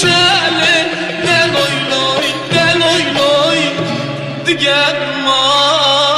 şele Del oy loy, del oy loy Digen mal